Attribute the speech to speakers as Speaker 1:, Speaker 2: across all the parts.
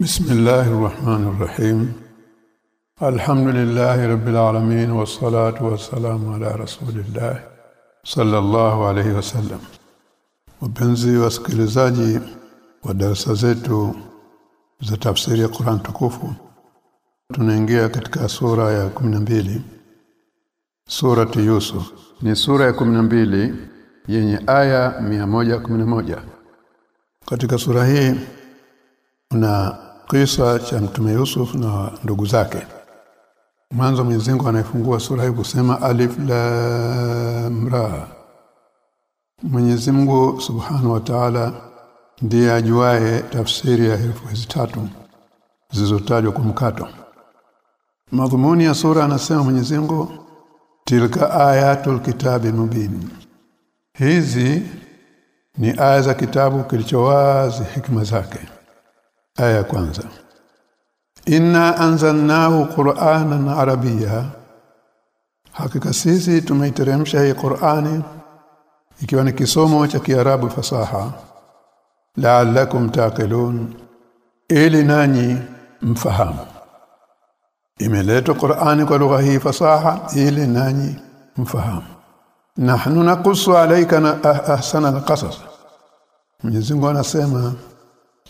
Speaker 1: بسم الله الرحمن الرحيم الحمد لله رب العالمين والصلاة والسلام على رسول الله صلى الله عليه وسلم wapenzi wasikilizaji wa darasa zetu za tafsiri ya Qur'an tukufu tunaingia katika sura ya 12 surati Yusuf ni sura ya 12 yenye aya 111 katika sura hii kuna kisa cha mtume Yusuf na ndugu zake. Mwanzo Mwenyezi Mungu anayefungua sura hii kusema alif lam ra. Mwenyezi Mungu Subhanahu wa Ta'ala ndiye ajuae tafsiri ya herufi hizi tatu zilizotajwa kwa mkato. Madhumuni ya sura anasema Mwenyezi Mungu tilka ayatul kitabi mubin. Hizi ni aya za kitabu kilichowazi hikma zake aya ya kwanza. Inna anzalnahu Qur'anan Arabiyya. Hakika sisi tumeiteremsha hii Qur'ani ikiwa ni kisomo cha Kiarabu fasaha. La'allakum taqilun ili nanyi mfahamu. Imeletwa Qur'ani kwa lugha hii fasaha ili nanyi mfahamu. Nahnu naqussu alayka na ahsana alqasas Mwenyezi Mungu anasema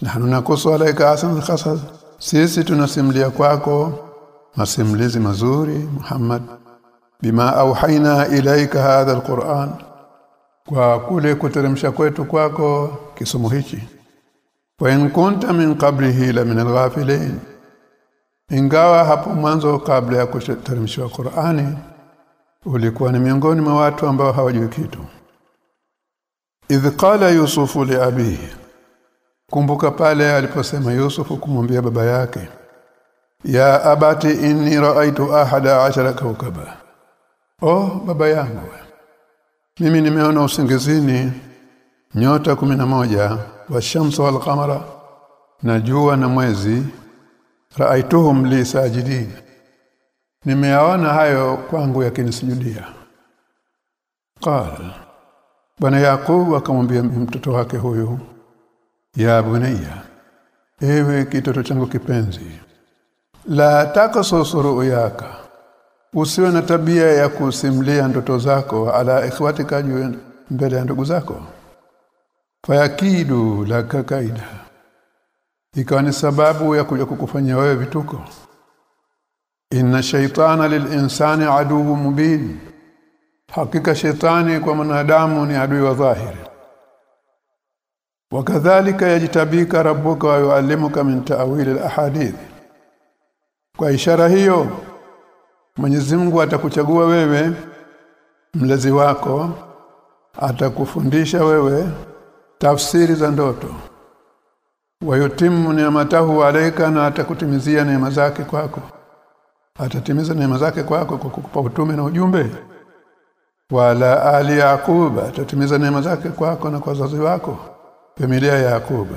Speaker 1: nahnu naqussu alayka asan khasas sisi tunasimulia kwako masimulizi mazuri Muhammad bima auhaina ilaika hadha alquran kwa kule kuteremsha kwetu kwako kisomo hichi. Wa in kunta min qablihi la min alghafilin. Ingawa hapo mwanzo kabla ya kuteremshwa Qur'ani ulikuwa ni miongoni mwa watu ambao hawajui kitu. Idh qala yusufu li abihi kumbuka pale aliposema yusufu kumwambia baba yake ya abati inni raaitu ahada ashara kawkaba oh baba yangu mimi nimeona usingizini nyota moja wa shamsu wal qamara na jua na mwezi. Raaituhum li sajidin. Nimeyaona hayo kwangu yakinisujudia. Qala bwana yakub akamwambia mtoto wake huyu ya bunayya ewe kitoto changu kipenzi. La takasusuru yaka usiwe na tabia ya kusimlia ndoto zako ala ikhwatika juu mbele ya ndugu zako. Fayakidu la kakaida. Ikawa ni sababu ya kuja kukufanya wewe vituko. Inna shaytana lilinsani aduwwu mubin. Hakika shetani kwa mwanadamu ni adui wa dhahiri wakadhalika yajitabika rabbuka wa yuallimuka min ta'wil kwa ishara hiyo Mwenyezi Mungu atakuchagua wewe mlezi wako atakufundisha wewe tafsiri za ndoto. Wayutimu ni'matahu alayka na atakutimizia neema zake kwako. Atatimiza neema zake kwako kwa kukupa utume na ujumbe. Wala ali yaquba atatimiza neema zake kwako na kwa wazazi wako familia ya Yakobo.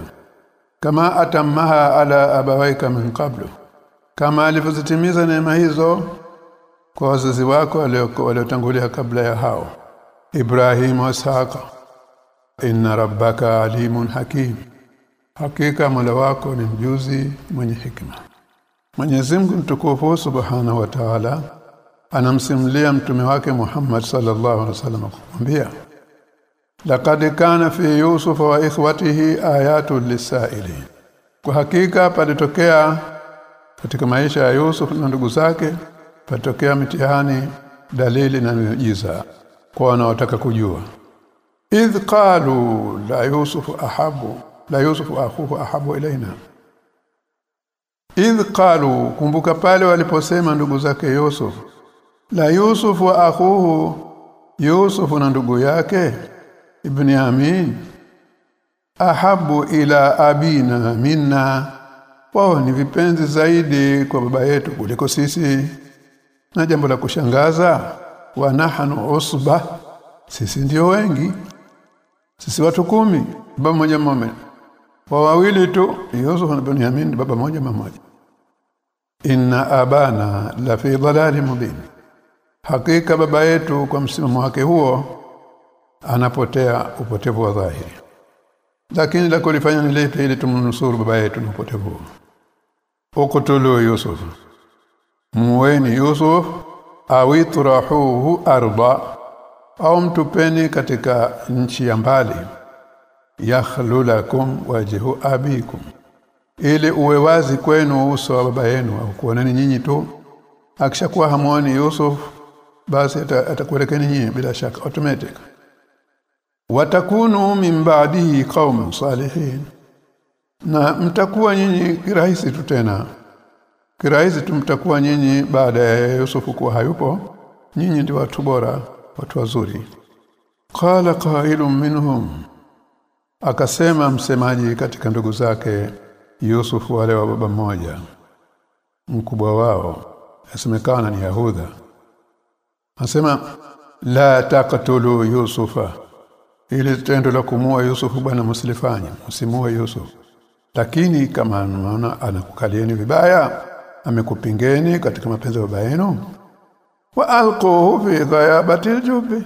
Speaker 1: Kama atammaha ala abawaika min qablu kama alivyozitimiza neema hizo kwa wazazi wako waliotangulia kabla ya hao. Ibrahim wa Isaka inna rabbaka alimun hakim. Hakika mola wako ni mjuzi mwenye hikma. Mwenyezi Mungu mtukufu Subhanahu wa Ta'ala anamsimulia mtume wake Muhammad sallallahu alaihi wasallam kumwambia laqad kana fi yusuf wa ikhwatihi ayatu lisaili. Kwa hakika palitokea katika maisha ya Yusuf na ndugu zake patokea mitihani dalili na miujiza kwa wanaotaka kujua. Idh qalu la yusuf ahabu la yusuf akhuhu ahabu ilaina idh qalu kumbuka pale waliposema ndugu zake Yusuf la Yusuf wa akhuhu Yusuf na ndugu yake ibn Amin ahabu ila abina minna. Wao ni vipenzi zaidi kwa baba yetu kuliko sisi. Na jambo la kushangaza wa nahnu usba sisi ndio wengi. Sisi watu kumi baba mmoja mmoja wa wawili tu Yusuf na Benyamin baba mmoja mmoja. Inna abana la fi dhalalin mubin. Hakika baba yetu kwa msimamo wake huo anapotea upotevu wa dhahiri. Lakini la kulifanya ni ili tumnusuru baba yetu na upotevu ukutulu yusuf muweni yusuf au itrahuhu arda au mtupeni katika nchi ya mbali. Yakhlulakum wajhu abikum. Ili uwe wazi kwenu uso wa baba yenu au kuoneni nyinyi tu. Akishakuwa hamuoni Yusuf basi atakuelekeni nyinyi bila shaka. Automatic watakunu min ba'dihi qauman salihin. Na mtakuwa nyinyi kirahisi tu tena. Kirahisi tu mtakuwa nyinyi baada ya Yusufu kuwa hayupo. Nyinyi ndi watu bora watu wazuri. Qala qailun minhum. Akasema msemaji katika ndugu zake Yusufu wale wa baba mmoja. Mkubwa wao asemekana ni Yahudha. Anasema la taqtulu Yusufa ili tendo la kumua Yusufu bwana msilifanye msimue Yusuf lakini kama anaona anakukalieni vibaya amekupingeni katika mapenzi ya baba yenu wa alquhu fi dhayabati aljubi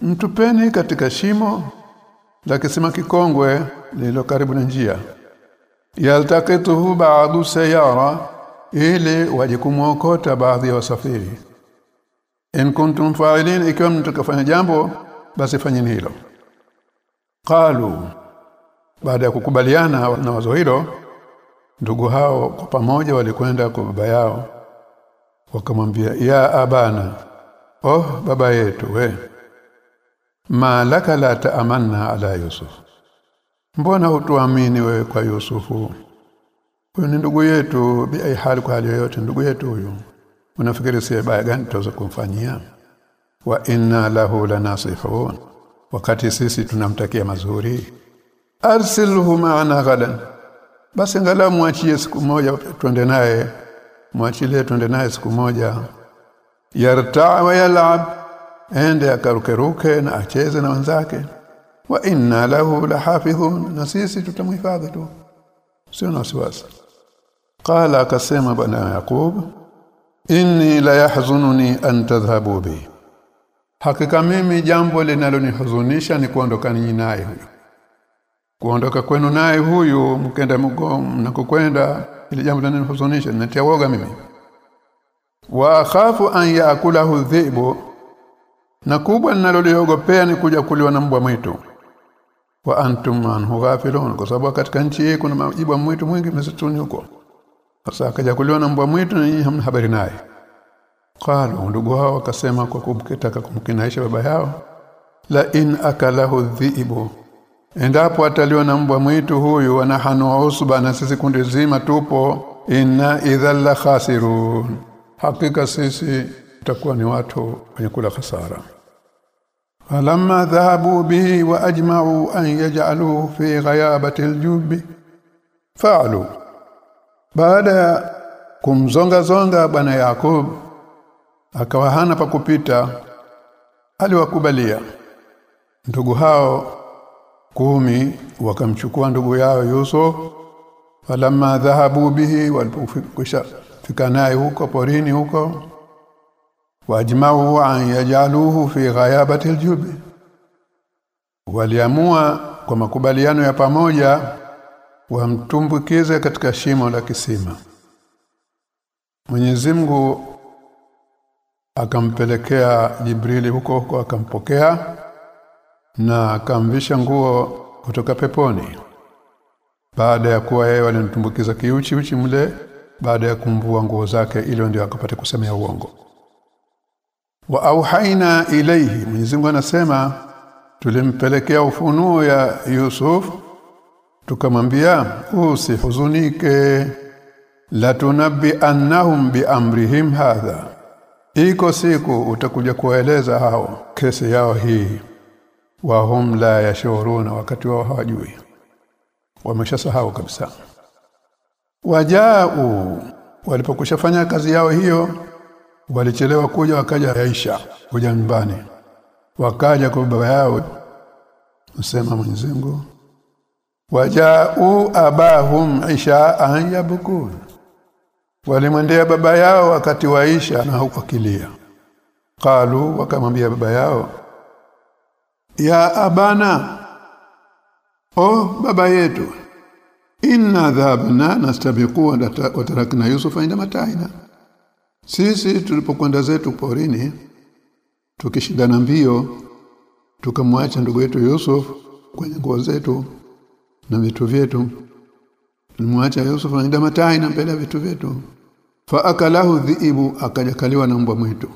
Speaker 1: mtupeni katika shimo la kisima kikongwe lilo karibu na njia. Yaltaqituhu ba'du sayara ili wajikumuokota baadhi ya wasafiri. In kuntum fa'ilin ikiwa mtakafanya jambo basi fanyeni hilo. Qalu baada ya kukubaliana na wazo hilo ndugu hao kwa pamoja walikwenda kwa baba yao wakamwambia ya abana oh baba yetu we ma laka la taamanna ala yusuf? Mbona hutuamini wewe kwa yusufu? Huyu ni ndugu yetu bi hali kwa hali yoyote ndugu yetu huyu. Unafikiri si baya gani tutaweza kumfanyia wa inna lahu lanasihun. Wakati sisi tunamtakia mazuri arsilhu ma'ana ghadan basi ngalamu muachie siku moja twende naye muachilie twende naye siku moja. Yarta wa yal'ab ende akarukeruke na acheze na wenzake. Wa inna lahu lahafidhun na sisi tutamhifadhi tu. Sio na wasiwasi. Qala akasema bwana yaqub inni la yahzununi an tadhhabu bi hakika mimi jambo linalonihuzunisha ni kuondoka ninyi naye huyo kuondoka kwenu naye huyu mkenda mgomo na kukwenda ili jambo linalonihuzunisha ninatia woga mimi. Wa khafu an yaakulahu dhibu na kubwa ninaloliogopea ni kuja kuliwa na mbwa mwitu. Wa antum anhu ghafilun kwa sababu katika nchi hii kuna majibu mwitu mwingi msituni huko. Sasa akaja kuliwa na mbwa mwitu na hamna habari naye qalu ndugu hao wakasema kwa kumkitaka kumkinaisha baba yao la in akalahu dhiibu. Endapo ataliwa na mbwa mwitu huyu wanahanu usba na sisi kundi zima tupo. Inna idhal la khasirun. Hakika sisi tutakuwa ni watu wenye kula hasara falamma dhahabu bihi wa ajma'u an yaj'aluhu fi ghayabati aljubi fa'alu. Baada kumzonga zonga bwana Yakub akawa hana pa kupita aliwakubalia. Ndugu hao kumi wakamchukua ndugu yao Yusuf falamma dhahabu bihi walipokwisha fika naye huko porini huko wajmau an yajaluhu fi ghayabati aljub waliamua kwa makubaliano ya pamoja wamtumbukize katika shimo la kisima. Mwenyezi Mungu akampelekea Jibrili huko huko akampokea na akamvisha nguo kutoka peponi. Baada ya kuwa yeye walimtumbukiza kiuchi uchi mle baada ya kumvua nguo zake ili ndio akapate kusemea uongo. Wa auhaina ilaihi Mwenyezi Mungu anasema tulimpelekea ufunuo ya Yusuf tukamwambia usihuzunike la tunabbi annahum bi amrihim hadha iko siku utakuja kuwaeleza hao kesi yao hii. Wa hum la yashuruna wakati wao hawajui. Wameshasahau kabisa. Wajau walipokushafanya kazi yao hiyo walichelewa kuja wakaja yaisha kuja nyumbani. Wakaja kwa baba yao msema Mwenyezi Mungu. Wajau abahum isha'an yabkun walimwendea baba yao wakati waisha na hukakilia qalu wakamwambia baba yao ya abana oh baba yetu inna dhabna nastabiqu wa tarakna yusufa inda mataina. Sisi tulipokwenda zetu porini tukishindana mbio tukamwacha ndugu yetu Yusuf kwenye nguo zetu na vitu vyetu tulimwacha Yusuf inda matai na mpenda vitu vyetu. Fa akalahu dhiibu akajakaliwa na mbwa mwitu.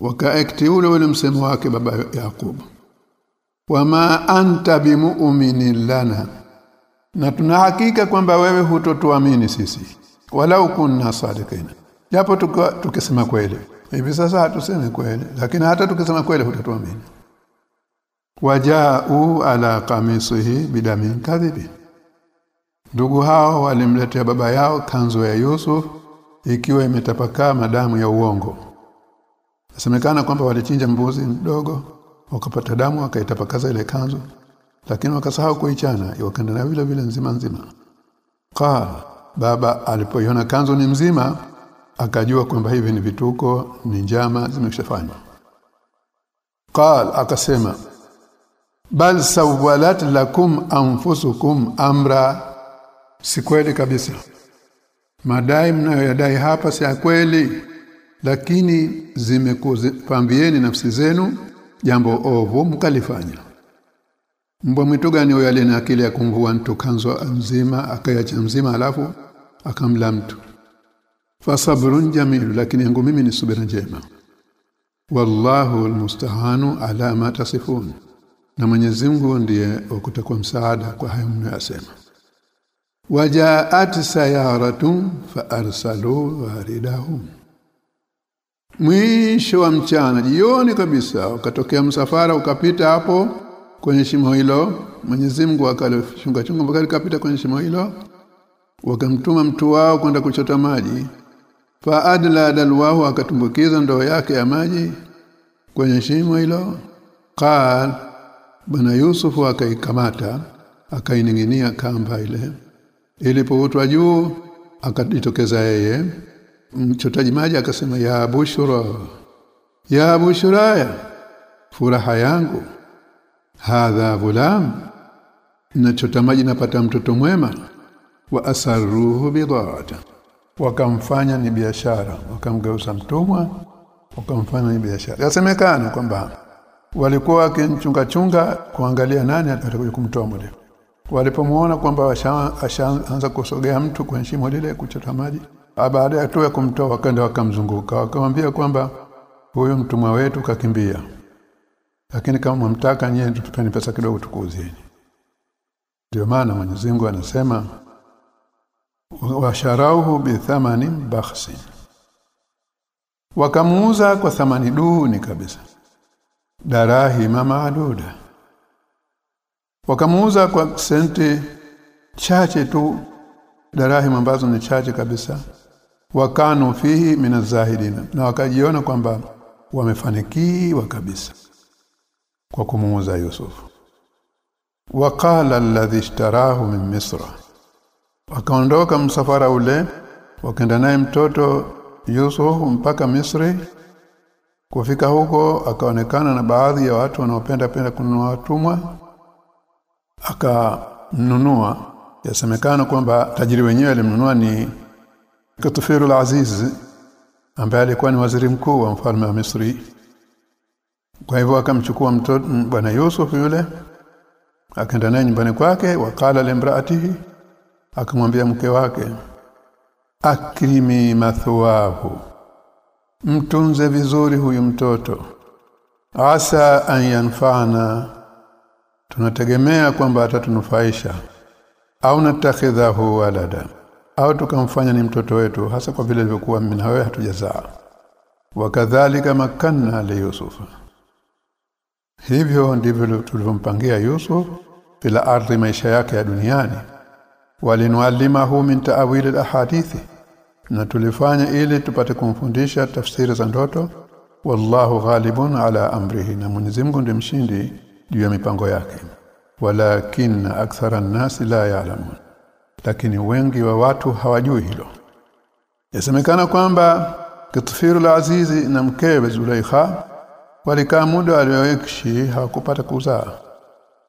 Speaker 1: Wakaekti ule msemo wake baba Yakubu. Wama anta bimu'minin lana. Na tuna hakika kwamba wewe hutotuamini sisi. Wala kunna sadikina. japo tukisema kweli. Hivi sasa hatuseme kweli lakini hata tukisema kweli hutatuamini wajau ala qamisihi bidamin kadhibi ndugu hao walimletea baba yao kanzu ya Yusuf ikiwa imetapakaa madamu ya uongo. Nasemekana kwamba walichinja mbuzi mdogo wakapata damu wakaitapakaza ile kanzu lakini wakasahau kuichana wakaenda na vile vile nzima nzima. Qala baba alipoiona kanzu ni mzima akajua kwamba hivi ni vituko ni njama zimeshafanywa. Qala akasema bal sawalat lakum anfusukum amra si kweli kabisa. Madai mnayoyadai hapa si kweli lakini zimekupambieni nafsi zenu jambo ovu mkalifanya. Mbwa mwitu gani huyo alina akili ya kumvua mtu kanzo mzima akayacha mzima alafu akamla mtu? Fasabrun jamilu lakini yangu mimi ni subira njema. Wallahu almustahanu ala ma tasifun. Na Mwenyezi Mungu ndiye ukutakwa msaada kwa hayo mnayosema wajaat sayaratun fa arsalu waridahum. Mwisho wa mchana jioni kabisa ukatokea msafara ukapita hapo kwenye shimo hilo Mwenyezi Mungu akalifunga chungu mpaka likapita kwenye shimo hilo wakamtuma mtu wao kwenda kuchota maji. Fa adla dalwahu akatumbukiza ndoo yake ya maji kwenye shimo hilo. Qal bwana Yusufu akaikamata akaininginia kamba ile ilipoutwa juu akajitokeza yeye. Mchotaji maji akasema ya bushura ya bushuraya furaha yangu. Hadha gulam nachota maji napata mtoto mwema. Wa asarruhu bidata. Wakamfanya ni biashara wakamgeuza mtumwa wakamfanya ni biashara. Yasemekana kwamba walikuwa wakimchunga chunga kuangalia nani atakuja kumtoa mule walipomuona kwamba ashaanza kusogea mtu kwa shimo lile kuchota maji baada ya tu ya kumtoa wakaenda wakamzunguka. Wakamwambia kwamba huyu mtumwa wetu kakimbia lakini kama mwamtaka nyie tutupeni pesa kidogo tukuuzieni ndio maana Mwenyezi Mungu anasema washarauhu bithamani bakhsin wakamuuza kwa thamani duni kabisa. Darahi mama maaduda wakamuuza kwa senti chache tu darahim ambazo ni chache kabisa. Wakanu fihi minazahidina na wakajiona kwamba wamefanikiwa kabisa kwa kumuuza Yusuf. Waqala alladhi ishtarahu min misra. Wakaondoka msafara ule wakaenda naye mtoto Yusuf mpaka Misri. Kufika huko akaonekana na baadhi ya watu wanaopenda penda kununua watumwa akanunua. Yasemekana kwamba tajiri wenyewe alimnunua ni Katufiru al-Aziz ambaye alikuwa ni waziri mkuu wa mfalme wa Misri. Kwa hivyo akamchukua mtoto bwana Yusuf yule akaenda naye nyumbani kwake wakala limraatihi akamwambia mke wake akrimi mathwahu mtunze vizuri huyu mtoto. Asa an yanfana tunategemea kwamba atatunufaisha au natakhidhahu walada au tukamfanya ni mtoto wetu hasa kwa vile ilivyokuwa mimi na wewe hatujazaa. Wakadhalika makanna li yusufa hivyo ndivyo tulivyompangia Yusuf bila ardhi maisha yake ya duniani. Walinwalimahu min ta'wil alahadithi na tulifanya ili tupate kumfundisha tafsiri za ndoto. Wallahu ghalibun ala amrihi na Mwenyezi Mungu ndiye mshindi juu ya mipango yake. Walakin akthara an-nasi la ya'lamun. Lakini wengi wa watu hawajui hilo. Yasemekana kwamba kitufiru la azizi na mkewe Zulaikha walikaa muda alioishi hawakupata kuzaa.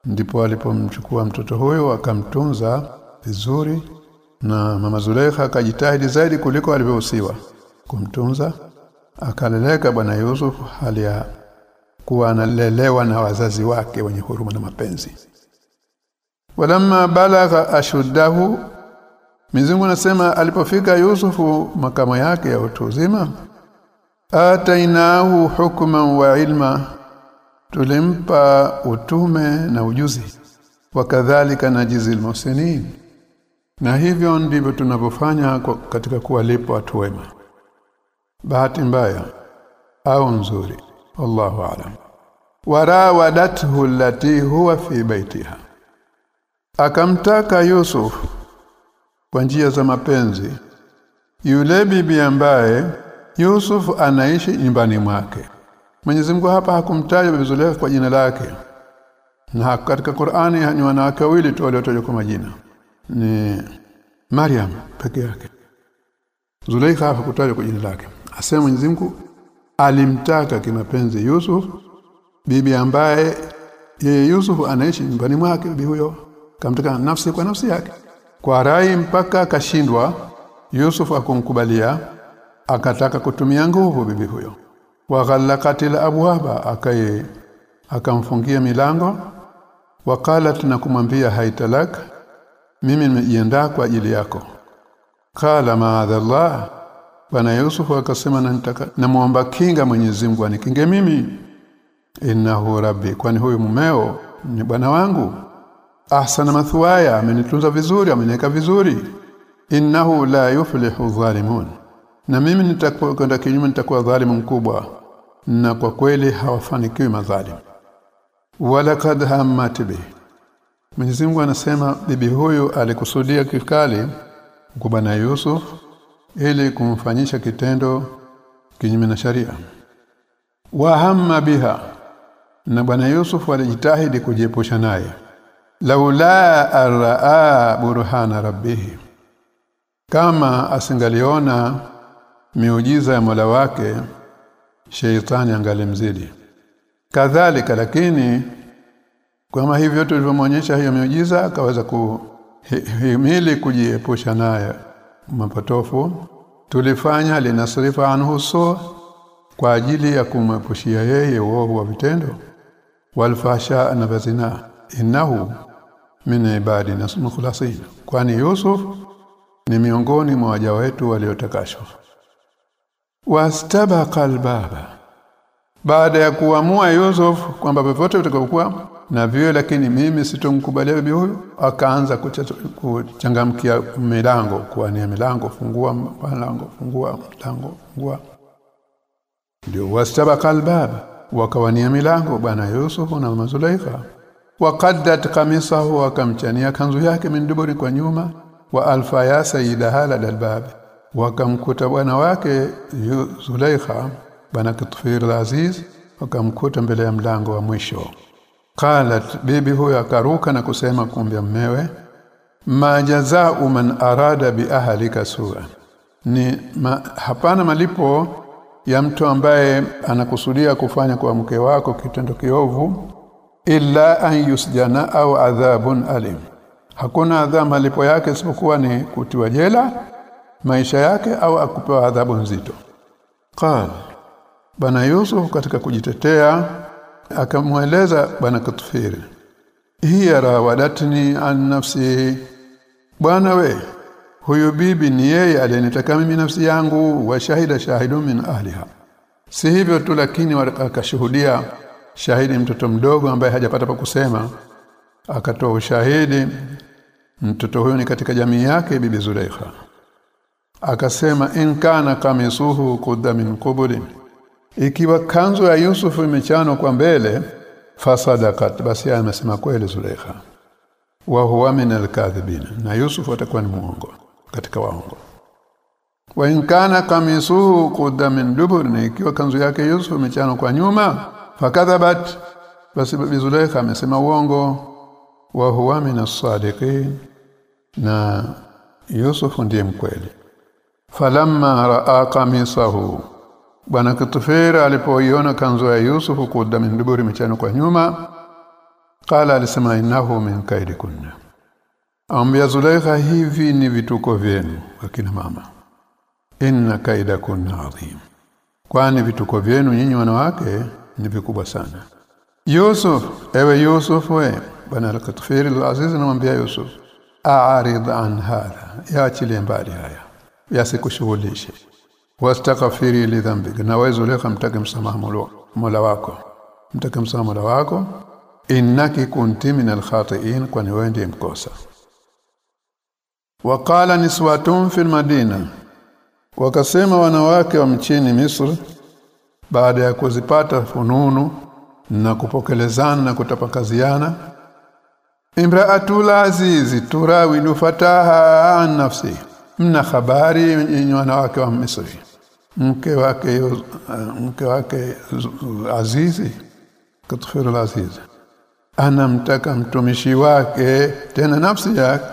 Speaker 1: Ndipo alipomchukua mtoto huyo akamtunza vizuri na mama Zulaikha akajitahidi zaidi kuliko alivyohusiwa kumtunza. Akaleleka bwana Yusuf hali ya kuwa analelewa na wazazi wake wenye huruma na mapenzi. Walamma balagha ashuddahu Mizungu nasema alipofika Yusufu makamo yake ya utu uzima atainahu hukman wa ilma tulimpa utume na ujuzi wakadhalika najizi almusinin na hivyo ndivyo tunavyofanya katika kuwalipa watu wema. Bahati mbaya au nzuri wallahu a'lam. Warawadathu allati huwa fi baitiha akamtaka Yusuf kwa njia za mapenzi yule bibi ambaye Yusuf anaishi nyumbani mwake. Mwenyezi Mungu hapa hakumtaja Bibi Zulekha kwa jina lake. Na katika Qur'ani ni wanawake wawili tu waliotajwa kwa majina. Ni Maryam peke yake. Zulekha hakutajwa kwa jina lake. Asema Mwenyezi Mungu alimtaka kimapenzi Yusuf bibi ambaye yeye Yusuf anaishi nyumbani mwake bibi huyo kamtaka nafsi kwa nafsi yake. Kwa rai mpaka akashindwa Yusuf akumkubalia akataka kutumia nguvu bibi huyo. Wa ghalqatil abwaba akaye akamfungia milango. Wakalat na kumwambia haitalak mimi nimejiandaa kwa ajili yako. Kala maadhallah bwana Yusufu akasema na namuomba kinga Mwenyezi Mungu anikinge mimi. Innahu rabbi kwani huyu mumeo ni bwana wangu. Ahsana mathwaya amenitunza vizuri ameniweka vizuri. Innahu la yuflihu dhalimun na mimi nitakuwa kwenda kinyume nitakuwa dhalimu mkubwa. Na kwa kweli hawafanikiwi madhalimu. Wala kad hammat bi. Mwenyezi Mungu anasema bibi huyu alikusudia kikali bwana Yusuf ili kumfanyisha kitendo kinyume na sharia. Wa hamma biha na bwana Yusuf alijitahidi kujiepusha naye. Laula araa burhana rabbih kama asingaliona miujiza ya Mola wake sheitani angalimzidi. Kadhalika lakini kama hivyo tulivyomonyesha hiyo miujiza akaweza kuhimili kujiepusha naye mapotofu tulifanya linasrifa anhu so kwa ajili ya kumwepushia yeye uovu wa vitendo. Walfasha na vazina innahu min ibadina mukhlasin. Kwani Yusuf ni miongoni mwa waja wetu waliotakashwa wastabaqa albaba baada ya kuamua Yusuf kwamba popote utakapokuwa na vile lakini mimi sitomkubalia bibi huyu. Akaanza kuchangamkia milango kuania milango fungua milango fungua milango fungua. Ndio wastabaqa kalbab. Wakawania milango bwana Yusufu na mama Zulaikha waqaddat qamisahu wakamchania kanzu yake minduburi kwa nyuma. Wa alfa ya sayyida halal albab. Wakamkuta bwana wake Zulaikha bwana Kitfir Aziz. Wakamkuta mbele ya mlango wa mwisho qalat bibi huyo akaruka na kusema kumbia mmewe majazau man arada bi ahlika sura ni ma, hapana malipo ya mtu ambaye anakusudia kufanya kwa mke wako kitendo kiovu illa an yusjana au adhabun alim. Hakuna adhabu malipo yake isipokuwa ni kutiwa jela maisha yake au akupewa adhabu nzito. Qal bana Yusuf katika kujitetea akamweleza bwana Kutufiri hiya rawadatni an nafsi bwana we huyu bibi ni yeye aliyenitaka mimi nafsi yangu wa shahida shahidu min ahliha. Si hivyo tu lakini akashuhudia shahidi mtoto mdogo ambaye hajapata pa kusema. Akatoa ushahidi mtoto huyo ni katika jamii yake bibi Zulaikha akasema in kana kamisuhu kudda min qubulin ikiwa kanzu ya Yusufu imechanwa kwa mbele fasadakat basi amesema kweli Zulaikha wa huwa min alkadhibin. Na Yusufu atakuwa ni muongo katika waongo. Wa in kana kamisuhu qudda min dubur ikiwa kanzu yake Yusufu imechanwa kwa nyuma fakadhabat basi bibi Zulaikha amesema uongo. Wa huwa min as-sadiqin. Na Yusufu ndiye mkweli. Falamma raa qamisahu bwana Kitufera alipoiona kanzu ya Yusufu kuda min duburi michano kwa nyuma qala alisema innahu min kaidikunna ambia Zulaikha hivi ni vituko vyenu akina mama. Inna kaida kunna adhim. Kwani vituko vyenu nyinyi wanawake ni vikubwa sana. Yusuf ewe Yusuf we bana al-Qatfir anamwambia Yusuf a'rid an hadha yaachilie mbali haya yasikushughulishe wastaghfiri li dhanbika. Na wewe Zulaikha mtake msamaha Mola wako mtake msamaha Mola wako. Innaki kunti min alkhatiin kwani wewe ndiye mkosa. Waqala niswatun fil madina. Wakasema wanawake wa mchini Misri baada ya kuzipata fununu na kupokelezana na kutapakaziana imraatul azizi turawidu fataha an nafsi. Mna habari wanawake wa Misri mke wake uh, mke wake azizi kutfiru azizi. Anamtaka mtumishi wake tena nafsi yake.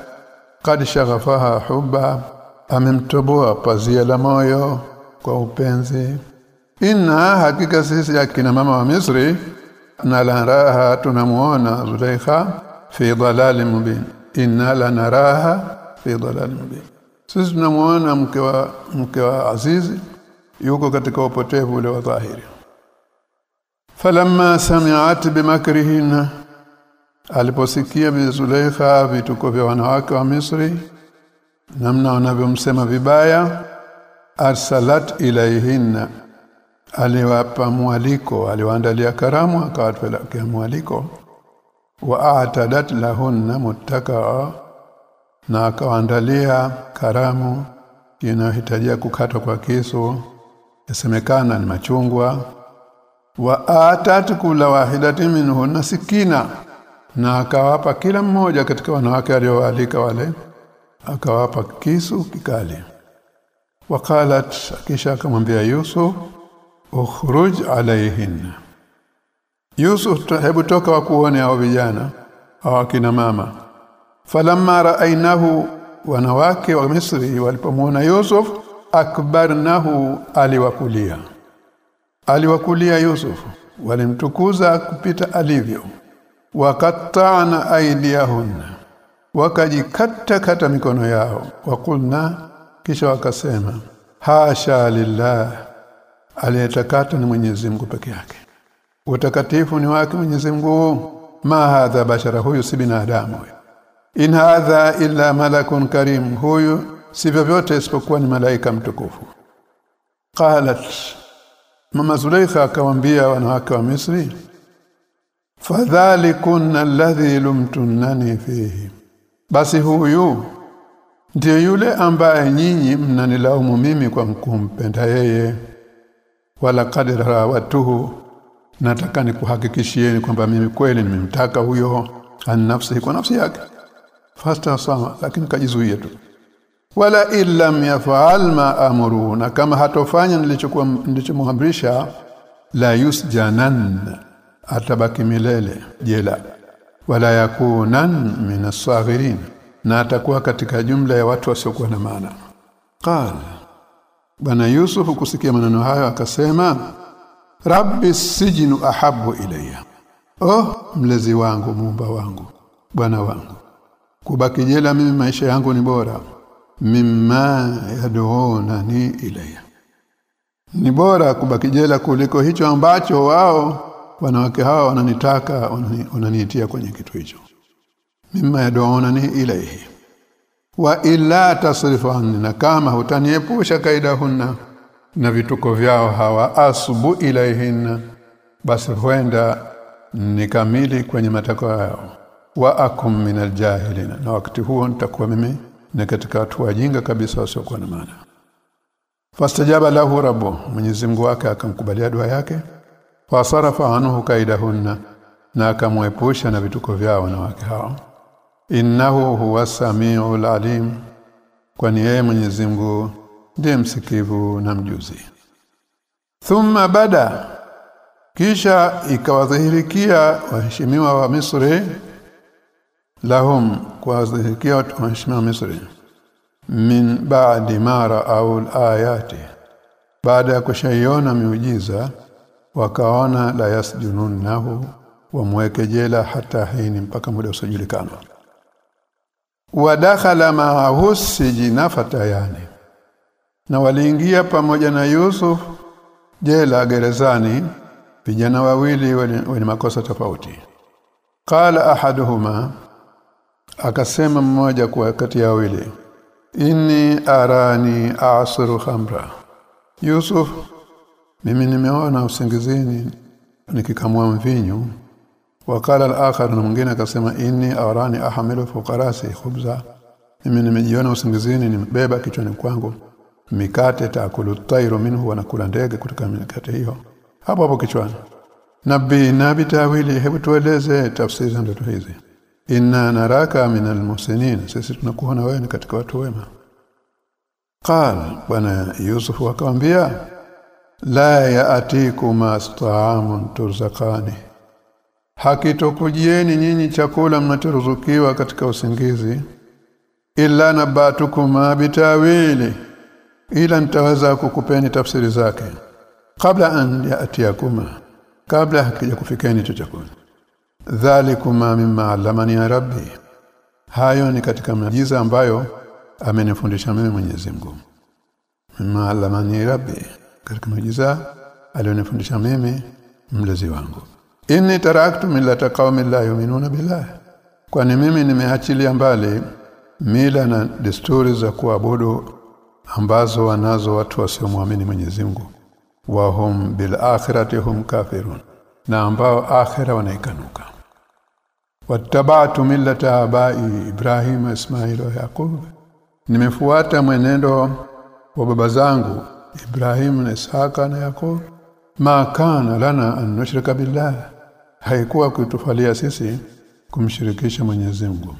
Speaker 1: Kad shaghafaha hubba amemtoboa pazia la moyo kwa upenzi. Inna hakika sisi akina mama wa Misri na la raha tunamuona Zulaikha fi dhalalin mubin. Inna la naraha fi dhalalin mubin. Sisi tunamuona mke wa mke wa Azizi yuko katika upotevu ule wa dhahiri. Falamma sami'at bimakrihinna aliposikia bi Zulaikha vituko vya wanawake wa Misri namna wanavyomsema vibaya arsalat ilaihinna aliwapa mwaliko aliwaandalia karamu akawapelekea mwaliko. Wa atadat lahunna muttakaa na akawaandalia karamu inayohitajia kukatwa kwa kisu yasemekana ni machungwa. Wa atat kula wahidatin minhunna sikina. Na akawapa kila mmoja katika wanawake alioalika wale akawapa kisu kikali. Waqalat kisha akamwambia Yusuf ukhruj alayhin. Yusuf hebu toka wakuone hao vijana hao akina mama. Falamma raainahu wanawake wa Misri walipomuona Yusuf akbarnahu aliwakulia. Aliwakulia Yusufu walimtukuza kupita alivyo. Wakatana aidiyahun wakajikata kata mikono yao. Wakulna kisha wakasema hasha lillah aliyetakata ni Mwenyezi Mungu peke yake. Utakatifu ni wake Mwenyezi Mungu. Ma hadha bashara huyu si binadamu. In hadha illa malakun karim huyu si vyovyote isipokuwa ni malaika mtukufu. Qalat mama Zulaikha akamwambia wanawake wa Misri fadhalikun alladhi lumtunani fihi. Basi huyu ndiyo yule ambaye nyinyi mnanilaumu mimi kwa mkumpenda yeye. Wala kadra watuhu nataka nikuhakikishieni kwamba mimi kweli nimemtaka huyo an nafsi kwa nafsi yake. Fasta sama lakini kajizuia tu wala illam yaf'al ma amuruna kama hatofanya nilichokuwa nilichomwamrisha la yusjanan atabaki milele jela wala yakunan min as-saghirin na atakuwa katika jumla ya watu wasiokuwa na maana. Qala bana Yusuf kusikia maneno hayo akasema rabbi sijinu ahabu ilayya. Oh mlezi wangu muumba wangu bwana wangu kubaki jela mimi maisha yangu ni bora mimma yad'unani ilayya. Ni bora kubaki jela kuliko hicho ambacho wao wanawake hawa wananitaka wananiitia kwenye kitu hicho. Mimma yad'unani ilayhi. Wa illa tasrifu na kama hutaniepusha kaidahunna na vituko vyao hawa asbu ilaihinna basi huenda ni kamili kwenye matakwa yao. Wa akum min aljahilina na wakati huo nitakuwa mimi ni katika watu wajinga kabisa wasiokuwa na maana. Fastajaba lahu rabbu Mwenyezi Mungu wake akamkubalia dua yake. Fasarafa anhu kaidahunna na akamwepusha na vituko vyao wanawake hao. Innahu huwa samiul alim kwani yeye Mwenyezi Mungu ndiye msikivu na mjuzi. Thumma bada kisha ikawadhihirikia waheshimiwa wa Misri lahum kwa zikia watu wa Misri min ba'di mara au ayati baada ya kushaiona miujiza wakaona la yasjununahu wamweke jela hata hini mpaka muda usiojulikana. Wadakhala ma'ahu sijina fatayani na waliingia pamoja na Yusuf jela gerezani vijana wawili wenye makosa tofauti. Qala ahaduhuma akasema mmoja kwa kati ya wili inni arani asiru khamra. Yusuf mimi nimeona usingizini nikikamua mvinyo. Wakala al-akhar na mwingine akasema inni arani ahamilu fuqarasi khubza. Mimi nimejiona usingizini nimebeba kichwani kwangu mikate taakulu tairu minhu wanakula ndege kutoka mikate hiyo. Hapo hapo kichwani. Nabii nabi tawili hebu tueleze tafsiri za ndoto hizi inna naraka minal musinin sisi tunakuona wewe ni katika watu wema. Qal bwana yusuf akamwambia la yaatikuma staamun turzakani. Hakitokujieni nyinyi chakula mnachoruzukiwa katika usingizi illa nabatukuma bitawili ila nitaweza kukupeni tafsiri zake. Kabla an yaatiakuma kabla hakija kufikeni chakula dhalikuma mimma allamani ya rabbi. Hayo ni katika miujiza ambayo amenifundisha mimi Mwenyezi Mungu. Mimma allamani rabbi. Katika miujiza alionifundisha mimi mlezi wangu. Inni taraktu millata qaumin la yu'minuna billah. Kwani mimi nimeachilia mbali mila na desturi za kuabudu ambazo wanazo watu wasiomwamini Mwenyezi Mungu. Wa hum bil akhirati hum kafirun. Na ambao akhira wanaikanuka wattaba'tu millata abai Ibrahim Ismail wa Yaqub. Nimefuata mwenendo wa baba zangu Ibrahim na Isaka na Yaqub. Ma kana lana an nushrika billah. Haikuwa kutufalia sisi kumshirikisha Mwenyezi Mungu.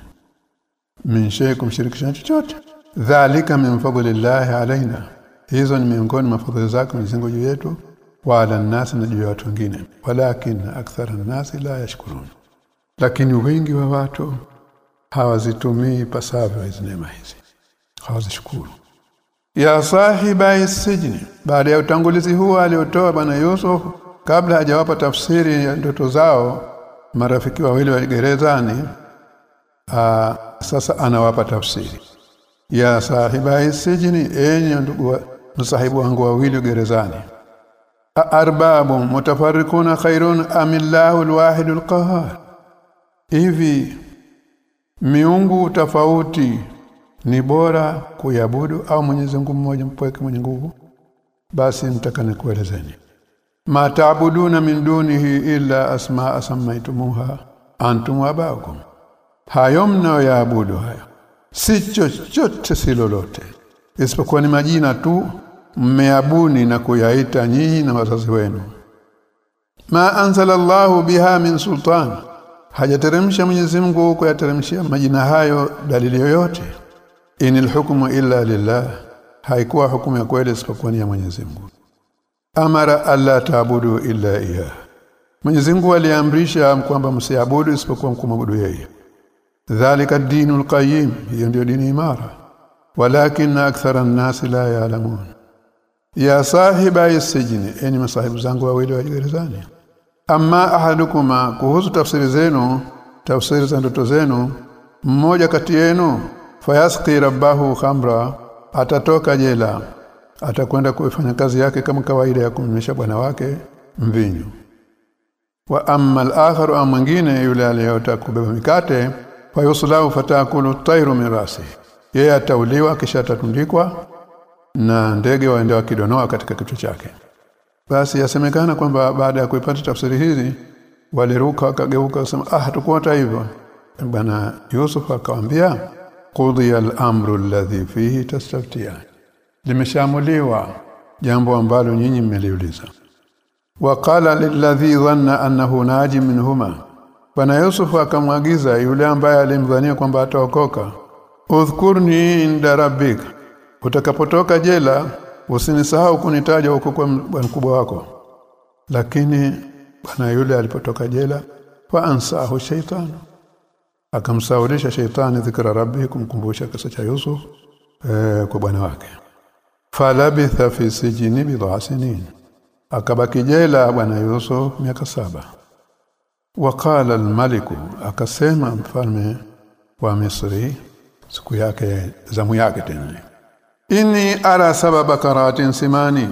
Speaker 1: Min shay kumshirikisha chochote. Dhalika min fadlillahi alaina hizo ni miongoni mwa fadhila zake Mwenyezi Mungu yetu wala nasi na juu ya watu wengine. Walakin akthara nasi la yashkurun lakini wengi wa watu hawazitumii pasavyo hizi neema hizi. Hawazishukuru. Ya sahiba sijni baada ya utangulizi huo aliotoa bwana Yusuf kabla hajawapa tafsiri ya ndoto zao marafiki wawili wa gerezani aa, sasa anawapa tafsiri. Ya sahiba sijni enyi ndugu msahibu wangu wawili gerezani. Arbabu mutafarriquna khairun amillahu lwahidu alqahhar hivi miungu tofauti ni bora kuyabudu au Mwenyezi Mungu mmoja mpweke mwenye nguvu? Basi nitaka nikuelezeni. Ma taabuduna min dunihi illa asmaa samaitumuha antum wabakum hayo mnayoyaabudu hayo si chochote si lolote. Isipokuwa ni majina tu mmeabuni na kuyaita nyinyi na wazazi wenu. Ma anzalallahu biha min sultan hajateremsha Mwenyezi Mungu kuyateremshia majina hayo dalili yoyote. Inil hukmu illa lillah. Haikuwa hukumu ya kweli isipokuwa ni ya Mwenyezi Mungu. Amara alla taabudu illa iya Mwenyezi Mungu aliamrisha kwamba msiabudu isipokuwa kumwabudu yeye. Dhalika dinul qayyim. Hiyo ndio dini imara. Walakin akthara an-nas la ya'lamun. Ya sahiba yasjini. Eni masahibu zangu wawili wa gerezani amma ahadukuma kuhusu tafsiri zenu tafsiri za ndoto zenu mmoja kati yenu fayasqi rabbahu khamra atatoka jela. Atakwenda kufanya kazi yake kama kawaida ya kumnyesha bwana wake mvinyo. Wa amma al-akhar mwingine yule aliyotaka kubeba mikate fayuslahu fatakulu tayru min rasi yeye atauliwa kisha atatundikwa na ndege waende wakidonoa katika kichwa chake basi yasemekana kwamba baada ya kuipata tafsiri hizi waliruka wakageuka wasema ah hatakuwa hata hivyo. Bwana Yusuf akamwambia qudhiya al-amru alladhi fihi tastaftiyan limeshamuliwa jambo ambalo nyinyi mmeliuliza. Waqala lilladhi dhanna annahu naji minhuma. Bwana Yusuf akamwagiza yule ambaye alimdhania kwamba ataokoka udhkurni inda rabbik. Utakapotoka jela usinisahau kunitaja huko kwa bwana mkubwa wako. Lakini bwana yule alipotoka jela fa ansahu shaytan akamsaulisha shaitani dhikra rabbi kumkumbusha kisa cha Yusuf eh, kwa bwana wake. Falabitha fi sijini bidha sinin. Akabaki jela bwana Yusuf miaka saba. Waqala almaliku akasema mfalme wa Misri siku yake zamu yake tena inni ara sababa karatin simani.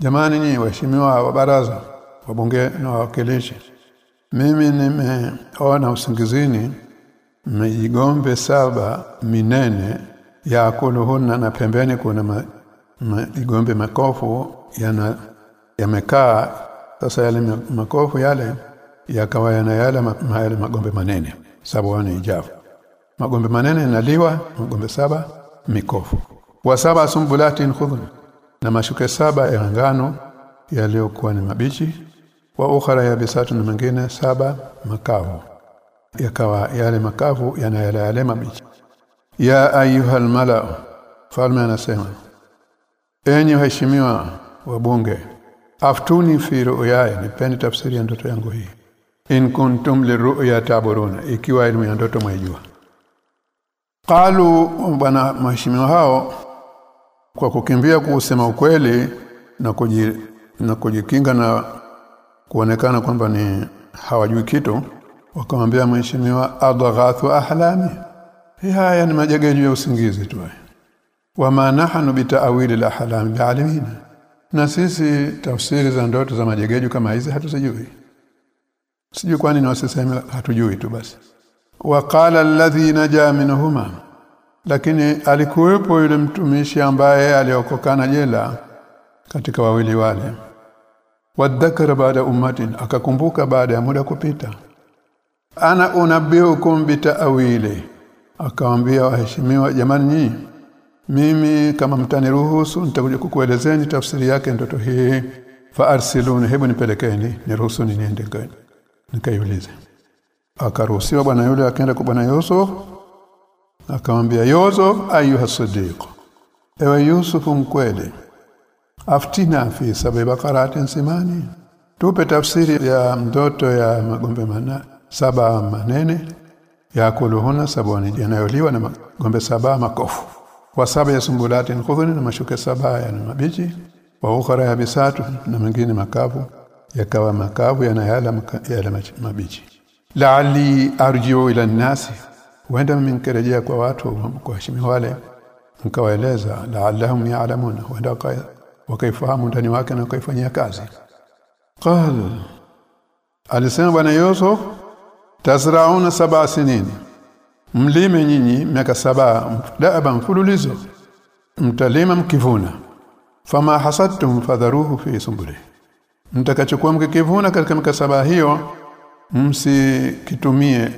Speaker 1: Jamani ni waheshimiwa wa baraza wabunge na wawakilishi. Mimi nimeona usingizini mijigombe saba minene ya kuluhuna na pembeni kuna ma, ma, makofu yana yamekaa. Sasa yale makofu yale yakawa yana yale ma, magombe manene. Sabani ijafu magombe manene naliwa magombe saba mikofu wa saba sumbulatin khudhun. Na mashuke saba ya ngano yaliyokuwa ni mabichi. Wa ukhra ya bisatu na mengine saba makavu. Yakawa yale makavu yana yale yale mabichi. Ya ayuha almala falme anasema enyi waheshimiwa wabunge aftuni fi ru'yaya nipeni tafsiri ya ndoto yangu hii. In kuntum liru'ya taburuna ikiwa ilmu ya ndoto mwaijua. Qalu bwana mheshimiwa hao kwa kukimbia kusema ukweli na kuji, na kujikinga na kuonekana kwamba ni hawajui kitu wakamwambia mheshimiwa adghathu ahlami. Haya ni majegeju ya usingizi tu wama nahnu bitaawili alahlam bialimina na sisi tafsiri za ndoto za majegeju kama hizi hatuzijui sijui kwani ni wasiseme hatujui tu basi. Waqala alladhi najaa minhuma lakini alikuwepo yule mtumishi ambaye aliokokana jela katika wawili wale. Wadhakara baada ummatin akakumbuka baada ya muda kupita. Ana unabihu kumbita awili akawambia waheshimiwa jamani nyinyi mimi kama mtaniruhusu nitakuja kukuelezeni tafsiri yake ndoto hii. Fa arsilun hebu nipelekeni niruhusu niende ngani nikaiulize. Akaruhusiwa bwana yule akaenda kwa bwana Yusuf akamwambia Yusuf ayuha sadiq ewe Yusuf mkweli aftina fi sabi bakaratin simani. Tupe tafsiri ya ndoto ya magombe mana saba manene ya kuluhuna sabani yanayoliwa na magombe saba makofu. Wa saba ya sumbulatin khudhuni na mashuke saba ya mabichi. Wa ukhra ya bisatu na mengine makavu yakawa makavu yanayala yala mabichi. La'ali arji'u ila nasi huenda nikarejea kwa watu kwa heshima wale nkawaeleza la'allahum ya'lamuna huenda wakaifahamu ndani wake na wakaifanyia kazi. Qal alisema bwana Yusuf tasrauna saba sinini mlime nyinyi miaka saba daaba mfululizo mtalima mkivuna. Fama hasadtum fadharuhu fi sumbuli mtakachokuwa mkikivuna katika miaka saba hiyo msikitumie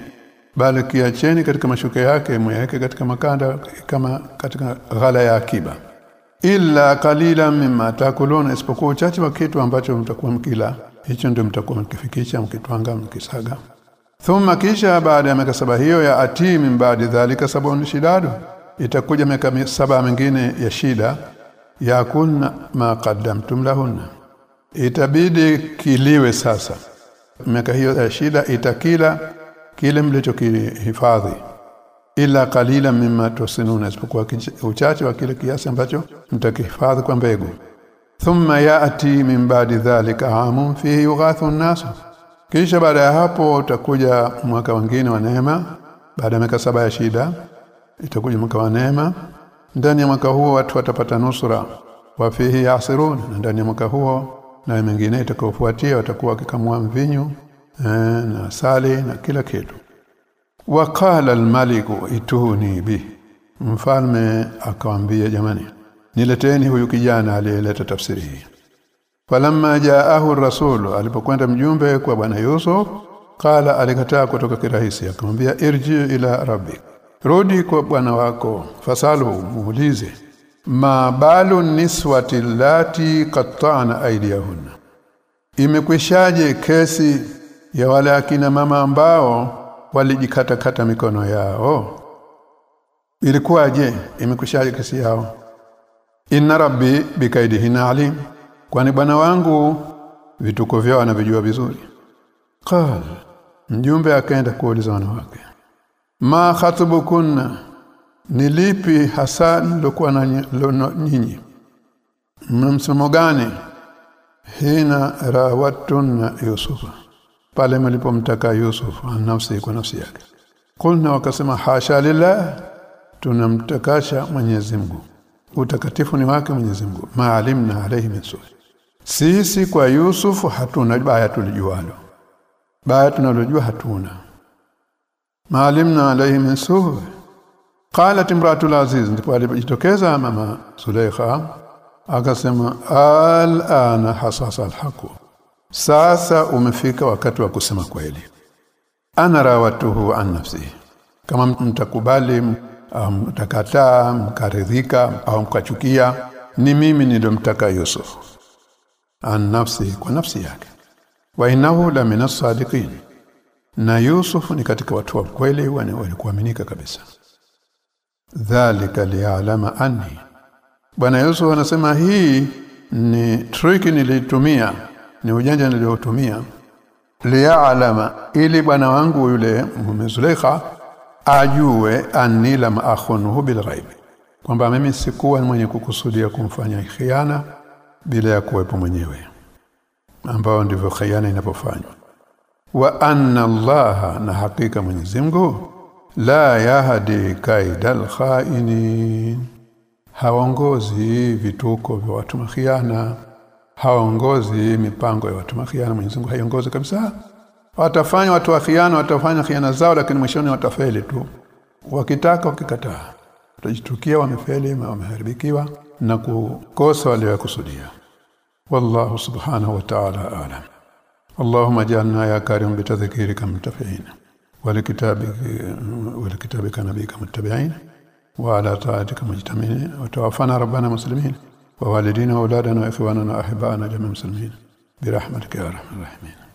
Speaker 1: bali kiacheni katika mashuke yake mweke katika makanda kama katika ghala ya akiba. Illa kalila mimma takuluna isipokuwa uchache wa kitu ambacho mtakuwa mkila. Hicho ndio mtakuwa mkifikisha mkitwanga mkisaga. Thumma kisha baada ya miaka saba hiyo ya atimi baada dhalika sabun shidadu itakuja miaka saba mingine ya shida ya kunna ma qaddamtum lahunna. Itabidi kiliwe sasa. Miaka hiyo ya shida itakila kile mlichokihifadhi ila kalila mimma tusinuna isipokuwa uchache wa kile kiasi ambacho mtakihifadhi kwa mbegu. Thumma yaati min ba'di dhalika amun fihi yughathu an-nas kisha baada ya hapo utakuja mwaka wengine wa neema. Baada ya miaka saba ya shida itakuja mwaka wa neema. Ndani ya mwaka huo watu watapata nusura wa fihi yasirun ndani ya mwaka huo na mengine itakayofuatia watakuwa wakikamua mvinyo na asali na kila kitu. Waqala almaliku ituni bi. Mfalme akamwambia jamani nileteni huyu kijana aliyeleta tafsiri hii. Falamma jaahu ar-rasul alipokwenda mjumbe kwa bwana Yusuf kala alikataa kutoka kirahisi akamwambia irji ila rabbi rudi kwa bwana wako fasalu muulize ma balu niswati lati qatta'na aydiyahunna? Imekwishaje kesi ya wale akina mama ambao walijikata kata mikono yao? Ilikuwaje? Imekushaje kesi yao? Inna rabbi bikaidihina alim. Kwani bwana wangu vituko vyao anavijua vizuri. Qal mjumbe akaenda kuuliza wanawake. Ma khatubukunna ni lipi hasa nilikuwa na nyinyi? Mna msomo gani? Hina rawatun yusufa pale mlipomtaka Yusuf nafsi kwa nafsi yake. Kulna wakasema hasha lillah tunamtakasha Mwenyezi Mungu. Utakatifu ni wake Mwenyezi Mungu. Maalimna alayhi min sisi kwa Yusuf hatuna baya tulijualo. Baya tunalojua hatuna. Maalimna alayhi min qalat imratul aziz ndipo alipojitokeza mama Sulaikha akasema al ana hasasa alhaqu sasa umefika wakati wa kusema kweli. Ana rawatuhu an nafsi. Kama mtakubali mtakataa mkaridhika au mkachukia ni mimi nilomtaka Yusuf. An nafsi kwa nafsi yake. Wa innahu la minas sadiqin na Yusuf ni katika watu wa kweli walikuaminika kabisa. Dhalika li'alama anni. Bwana Yusuf anasema hii ni trick nilitumia ni ujanja niliotumia. Liya'lama ili bwana wangu yule mume Zulaikha ajue anni lam akhunuhu bilghaib kwamba mimi sikuwa mwenye kukusudia kumfanya khiana bila ya kuwepo mwenyewe. Ambao ndivyo khiana inapofanywa. Wa anna Allah na hakika Mwenyezi Mungu la yahdi kaidal khainin. Haongozi vituko vya watu makhiana haongozi mipango ya watu makhiana Mwenyezi Mungu haiongozi kabisa watafanya watu wa khiana watafanya khiana zao lakini mwishoni watafeli tu wakitaka wakikataa tutajitukia wamefeli wameharibikiwa na kukosa waliokusudia wallahu subhanahu wa ta'ala alam اللهم اجعلنا يا كريم بتذكيرك متفعين ولكتابك ولكتابك نبيك متبعين وعلى طاعتك مجتمعين وتوفنا ربنا مسلمين ووالدينا وأولادنا وإخواننا وأحبائنا جميع المسلمين برحمتك يا أرحم الراحمين.